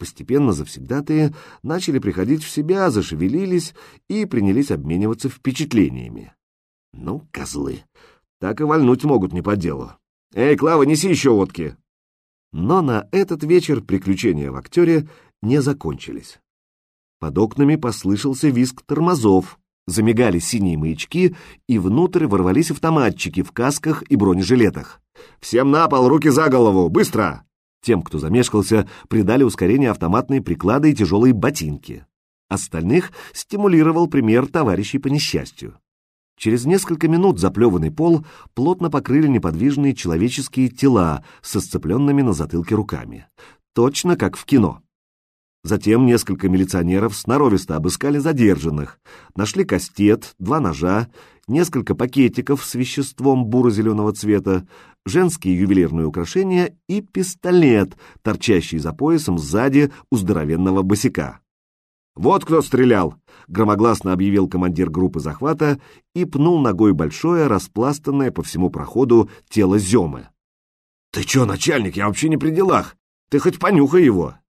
Постепенно завсегдатые начали приходить в себя, зашевелились и принялись обмениваться впечатлениями. Ну, козлы, так и вальнуть могут не по делу. Эй, Клава, неси еще водки! Но на этот вечер приключения в актере не закончились. Под окнами послышался визг тормозов, замигали синие маячки, и внутрь ворвались автоматчики в касках и бронежилетах. «Всем на пол, руки за голову! Быстро!» Тем, кто замешкался, придали ускорение автоматные приклады и тяжелые ботинки. Остальных стимулировал пример товарищей по несчастью. Через несколько минут заплеванный пол плотно покрыли неподвижные человеческие тела со сцепленными на затылке руками. Точно как в кино. Затем несколько милиционеров сноровисто обыскали задержанных, нашли кастет, два ножа, несколько пакетиков с веществом буро-зеленого цвета, женские ювелирные украшения и пистолет, торчащий за поясом сзади у здоровенного босика. «Вот кто стрелял!» — громогласно объявил командир группы захвата и пнул ногой большое, распластанное по всему проходу тело Земы. «Ты чё, начальник, я вообще не при делах! Ты хоть понюхай его!»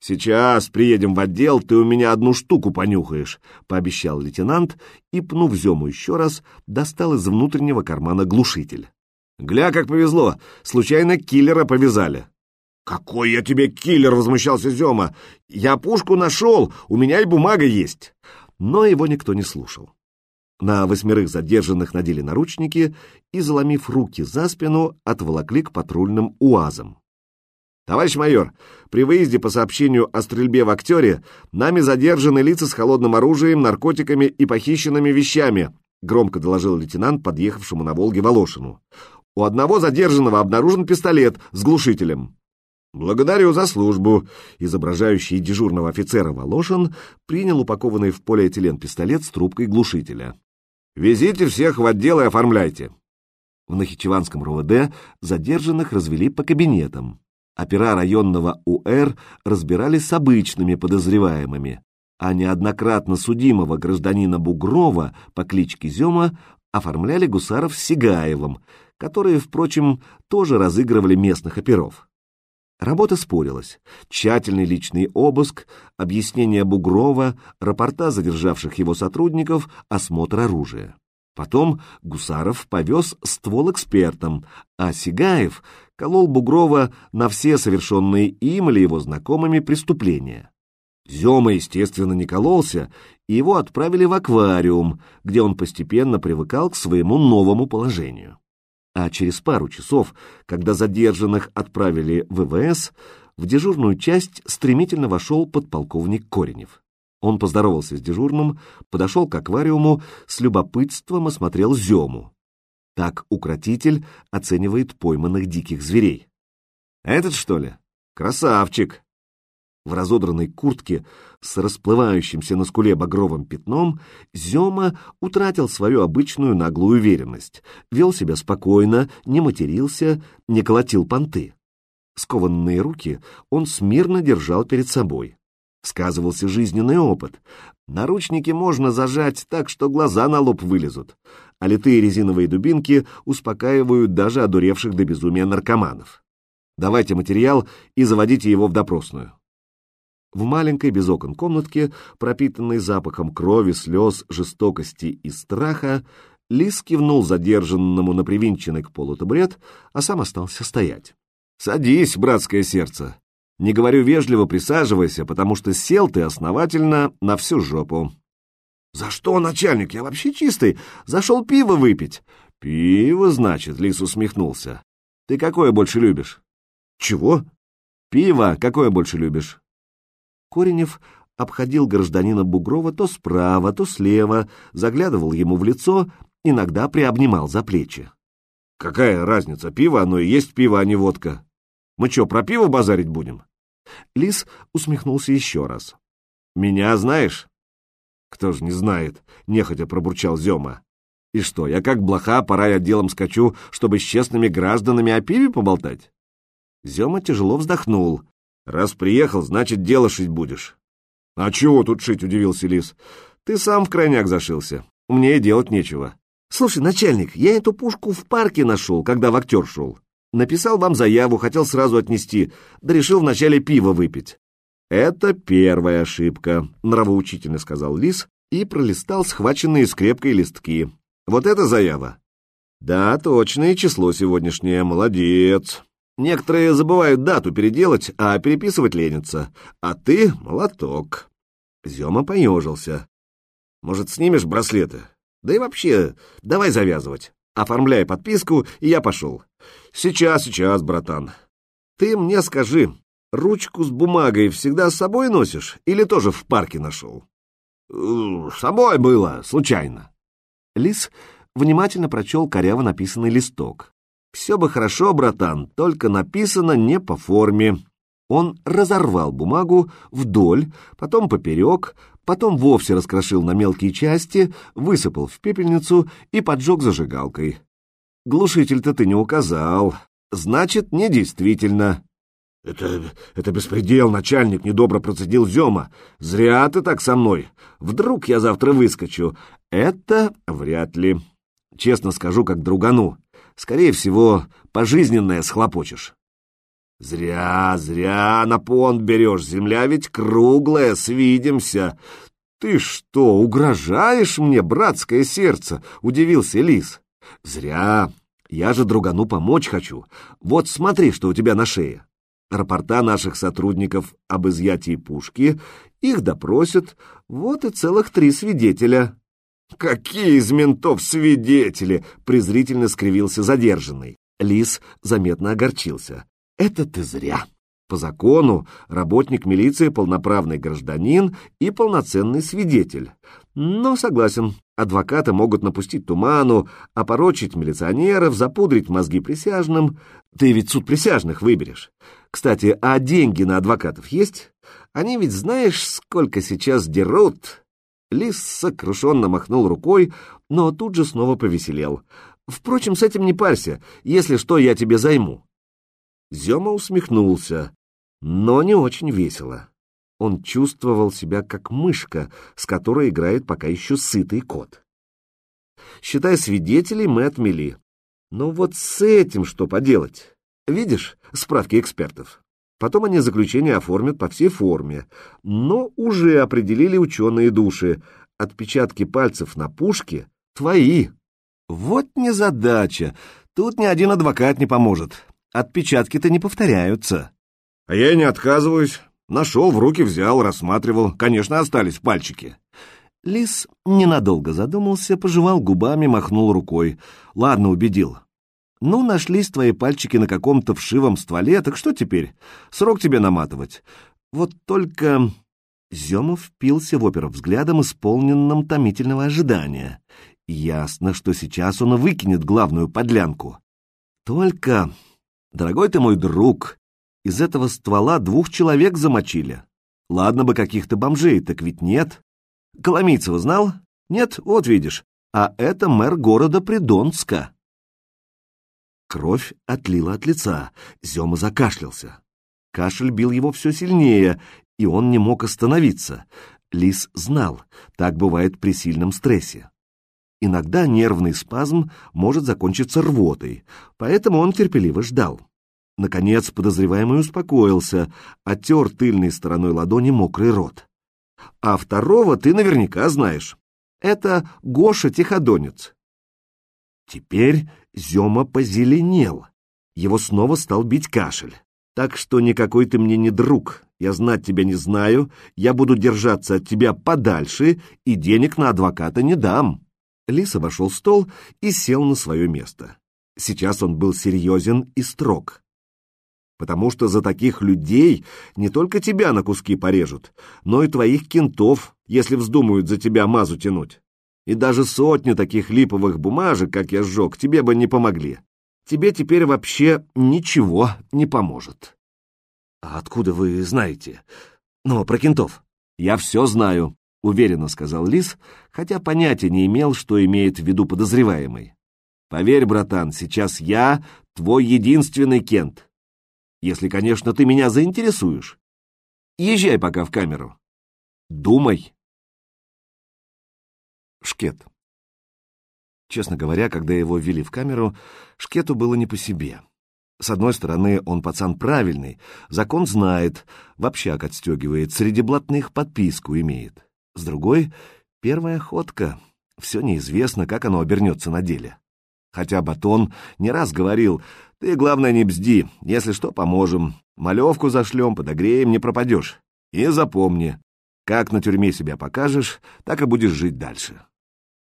«Сейчас приедем в отдел, ты у меня одну штуку понюхаешь», — пообещал лейтенант и, пнув Зему еще раз, достал из внутреннего кармана глушитель. «Гля, как повезло! Случайно киллера повязали!» «Какой я тебе киллер!» — возмущался Зема. «Я пушку нашел, у меня и бумага есть!» Но его никто не слушал. На восьмерых задержанных надели наручники и, заломив руки за спину, отволокли к патрульным УАЗам. «Товарищ майор, при выезде по сообщению о стрельбе в актере нами задержаны лица с холодным оружием, наркотиками и похищенными вещами», громко доложил лейтенант подъехавшему на Волге Волошину. «У одного задержанного обнаружен пистолет с глушителем». «Благодарю за службу», — изображающий дежурного офицера Волошин принял упакованный в полиэтилен пистолет с трубкой глушителя. «Везите всех в отдел и оформляйте». В Нахичеванском РОВД задержанных развели по кабинетам. Опера районного УР разбирались с обычными подозреваемыми, а неоднократно судимого гражданина Бугрова по кличке Зема оформляли гусаров с Сигаевым, которые, впрочем, тоже разыгрывали местных оперов. Работа спорилась. Тщательный личный обыск, объяснение Бугрова, рапорта задержавших его сотрудников, осмотр оружия. Потом Гусаров повез ствол экспертам, а Сигаев колол Бугрова на все совершенные им или его знакомыми преступления. Зема, естественно, не кололся, и его отправили в аквариум, где он постепенно привыкал к своему новому положению. А через пару часов, когда задержанных отправили в ВВС, в дежурную часть стремительно вошел подполковник Коренев. Он поздоровался с дежурным, подошел к аквариуму, с любопытством осмотрел Зему. Так укротитель оценивает пойманных диких зверей. «Этот, что ли? Красавчик!» В разодранной куртке с расплывающимся на скуле багровым пятном Зема утратил свою обычную наглую уверенность, вел себя спокойно, не матерился, не колотил понты. Скованные руки он смирно держал перед собой. Сказывался жизненный опыт. Наручники можно зажать так, что глаза на лоб вылезут, а литые резиновые дубинки успокаивают даже одуревших до безумия наркоманов. Давайте материал и заводите его в допросную. В маленькой без окон комнатке, пропитанной запахом крови, слез, жестокости и страха, Лис кивнул задержанному на привинченный к полу табурет, а сам остался стоять. «Садись, братское сердце. Не говорю вежливо, присаживайся, потому что сел ты основательно на всю жопу. За что, начальник? Я вообще чистый. Зашел пиво выпить. Пиво, значит, Лис усмехнулся. Ты какое больше любишь? Чего? Пиво какое больше любишь? Коренев обходил гражданина Бугрова то справа, то слева, заглядывал ему в лицо, иногда приобнимал за плечи. Какая разница, пиво оно и есть пиво, а не водка. Мы что, про пиво базарить будем? Лис усмехнулся еще раз. «Меня знаешь?» «Кто ж не знает?» — нехотя пробурчал Зема. «И что, я как блоха по райотделам скачу, чтобы с честными гражданами о пиве поболтать?» Зема тяжело вздохнул. «Раз приехал, значит, дело шить будешь». «А чего тут шить?» — удивился Лис. «Ты сам в крайняк зашился. Мне и делать нечего». «Слушай, начальник, я эту пушку в парке нашел, когда в актер шел. Написал вам заяву, хотел сразу отнести, да решил вначале пиво выпить. Это первая ошибка, нравоучительно сказал Лис и пролистал схваченные скрепкой листки. Вот это заява. Да, точное число сегодняшнее, молодец. Некоторые забывают дату переделать, а переписывать ленятся. А ты — молоток. Зема поежился. Может, снимешь браслеты? Да и вообще, давай завязывать. Оформляй подписку, и я пошел. Сейчас, сейчас, братан. Ты мне скажи, ручку с бумагой всегда с собой носишь или тоже в парке нашел? С собой было, случайно. Лис внимательно прочел коряво написанный листок. Все бы хорошо, братан, только написано не по форме. Он разорвал бумагу вдоль, потом поперек, потом вовсе раскрошил на мелкие части, высыпал в пепельницу и поджег зажигалкой. Глушитель-то ты не указал. Значит, недействительно. Это, это беспредел, начальник, недобро процедил Зема. Зря ты так со мной. Вдруг я завтра выскочу. Это вряд ли. Честно скажу, как другану. Скорее всего, пожизненное схлопочешь. Зря, зря на понт берешь, земля ведь круглая, свидимся. Ты что, угрожаешь мне, братское сердце? Удивился лис. Зря, я же другану помочь хочу. Вот смотри, что у тебя на шее. Рапорта наших сотрудников об изъятии пушки, их допросят, вот и целых три свидетеля. «Какие из ментов свидетели?» — презрительно скривился задержанный. Лис заметно огорчился. Это ты зря. По закону работник милиции полноправный гражданин и полноценный свидетель. Но согласен, адвокаты могут напустить туману, опорочить милиционеров, запудрить мозги присяжным. Ты ведь суд присяжных выберешь. Кстати, а деньги на адвокатов есть? Они ведь знаешь, сколько сейчас дерут? Лис сокрушенно махнул рукой, но тут же снова повеселел. Впрочем, с этим не парься. Если что, я тебе займу. Зема усмехнулся, но не очень весело. Он чувствовал себя как мышка, с которой играет пока еще сытый кот. Считай, свидетелей мы отмели. Но вот с этим что поделать? Видишь, справки экспертов. Потом они заключение оформят по всей форме. Но уже определили ученые души. Отпечатки пальцев на пушке твои. Вот незадача. Тут ни один адвокат не поможет. Отпечатки-то не повторяются. А я не отказываюсь. Нашел, в руки взял, рассматривал. Конечно, остались пальчики. Лис ненадолго задумался, пожевал губами, махнул рукой. Ладно, убедил. Ну, нашлись твои пальчики на каком-то вшивом стволе, так что теперь? Срок тебе наматывать. Вот только... Земов впился в оперу взглядом, исполненным томительного ожидания. Ясно, что сейчас он выкинет главную подлянку. Только Дорогой ты мой друг, из этого ствола двух человек замочили. Ладно бы каких-то бомжей, так ведь нет. Коломийцева знал? Нет, вот видишь. А это мэр города Придонска. Кровь отлила от лица, Зема закашлялся. Кашель бил его все сильнее, и он не мог остановиться. Лис знал, так бывает при сильном стрессе. Иногда нервный спазм может закончиться рвотой, поэтому он терпеливо ждал. Наконец подозреваемый успокоился, оттер тыльной стороной ладони мокрый рот. А второго ты наверняка знаешь. Это Гоша Тиходонец. Теперь Зема позеленел. Его снова стал бить кашель. Так что никакой ты мне не друг, я знать тебя не знаю, я буду держаться от тебя подальше и денег на адвоката не дам. Лис обошел стол и сел на свое место. Сейчас он был серьезен и строг. Потому что за таких людей не только тебя на куски порежут, но и твоих кентов, если вздумают за тебя мазу тянуть. И даже сотни таких липовых бумажек, как я сжег, тебе бы не помогли. Тебе теперь вообще ничего не поможет. А откуда вы знаете? Ну, про кентов. Я все знаю. — уверенно сказал Лис, хотя понятия не имел, что имеет в виду подозреваемый. «Поверь, братан, сейчас я твой единственный Кент. Если, конечно, ты меня заинтересуешь. Езжай пока в камеру. Думай». Шкет. Честно говоря, когда его ввели в камеру, Шкету было не по себе. С одной стороны, он пацан правильный, закон знает, в общак отстегивает, среди блатных подписку имеет. С другой, первая ходка, все неизвестно, как оно обернется на деле. Хотя Батон не раз говорил, ты, главное, не бзди, если что, поможем, малевку зашлем, подогреем, не пропадешь. И запомни, как на тюрьме себя покажешь, так и будешь жить дальше.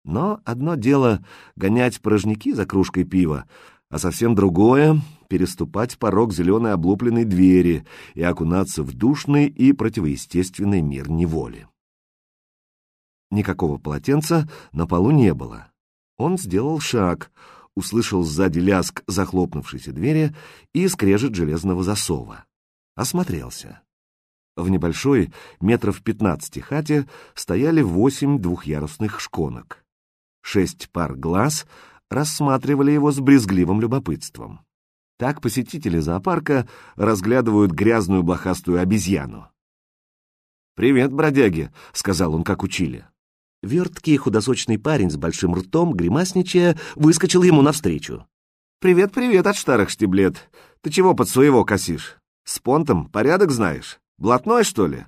Но одно дело — гонять порожники за кружкой пива, а совсем другое — переступать порог зеленой облупленной двери и окунаться в душный и противоестественный мир неволи. Никакого полотенца на полу не было. Он сделал шаг, услышал сзади ляск захлопнувшейся двери и скрежет железного засова. Осмотрелся. В небольшой, метров пятнадцати хате стояли восемь двухъярусных шконок. Шесть пар глаз рассматривали его с брезгливым любопытством. Так посетители зоопарка разглядывают грязную блохастую обезьяну. «Привет, бродяги», — сказал он, как учили. Верткий худосочный парень с большим ртом, гримасничая, выскочил ему навстречу. «Привет, привет от старых штиблет. Ты чего под своего косишь? С понтом порядок знаешь? Блатной, что ли?»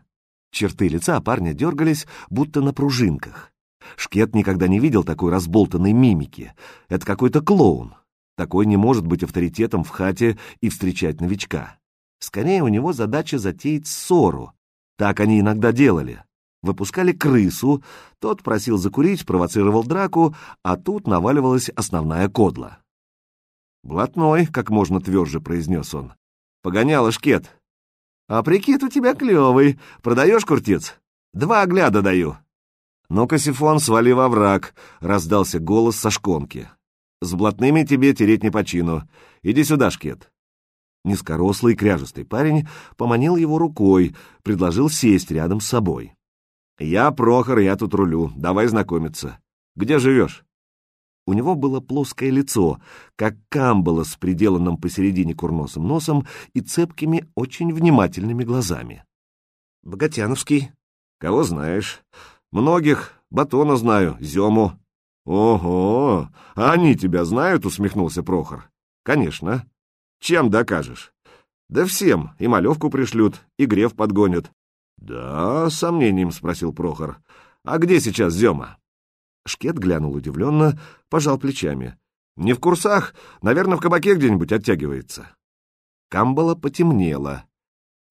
Черты лица парня дергались, будто на пружинках. Шкет никогда не видел такой разболтанной мимики. Это какой-то клоун. Такой не может быть авторитетом в хате и встречать новичка. Скорее, у него задача затеять ссору. Так они иногда делали. Выпускали крысу, тот просил закурить, провоцировал драку, а тут наваливалась основная кодла. «Блатной», — как можно тверже произнес он. «Погоняла шкет». «А прикид у тебя клевый. Продаешь, куртец?» «Два огляда даю». «Ну-ка, Сифон, свали во враг», — раздался голос со шконки. «С блатными тебе тереть не по чину. Иди сюда, шкет». Низкорослый, кряжестый парень поманил его рукой, предложил сесть рядом с собой. «Я Прохор, я тут рулю. Давай знакомиться. Где живешь?» У него было плоское лицо, как камбала с приделанным посередине курносым носом и цепкими, очень внимательными глазами. «Богатяновский. Кого знаешь?» «Многих. Батона знаю, Зему». «Ого! А они тебя знают?» — усмехнулся Прохор. «Конечно. Чем докажешь?» «Да всем. И малевку пришлют, и греф подгонят. «Да, с сомнением», — спросил Прохор. «А где сейчас Зема?» Шкет глянул удивленно, пожал плечами. «Не в курсах, наверное, в кабаке где-нибудь оттягивается». Камбала потемнело.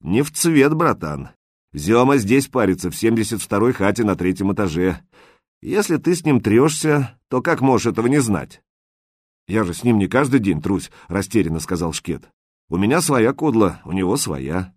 «Не в цвет, братан. Зема здесь парится, в 72-й хате на третьем этаже. Если ты с ним трешься, то как можешь этого не знать?» «Я же с ним не каждый день трусь», — растерянно сказал Шкет. «У меня своя кодла, у него своя».